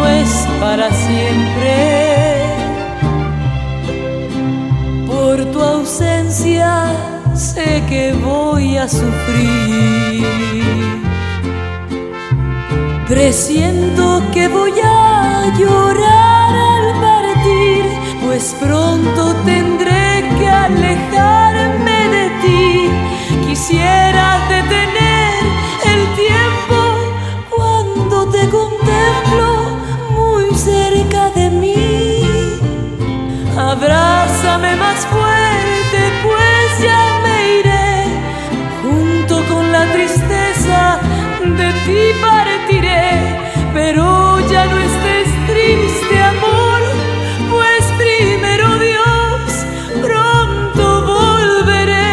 no es para siempre. Por tu ausencia sé que voy a sufrir. Presiento que voy a llorar al partir, pues pronto tendré que alejarme de ti. Quisiera detener ti partiré, pero ya no estés triste, amor, pues primero Dios, pronto volveré.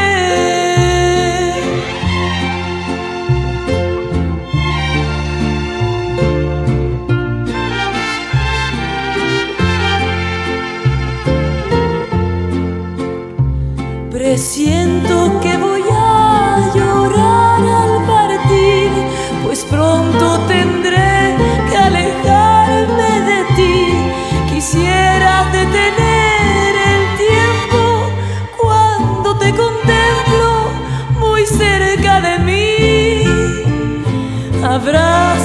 Presiento que haverá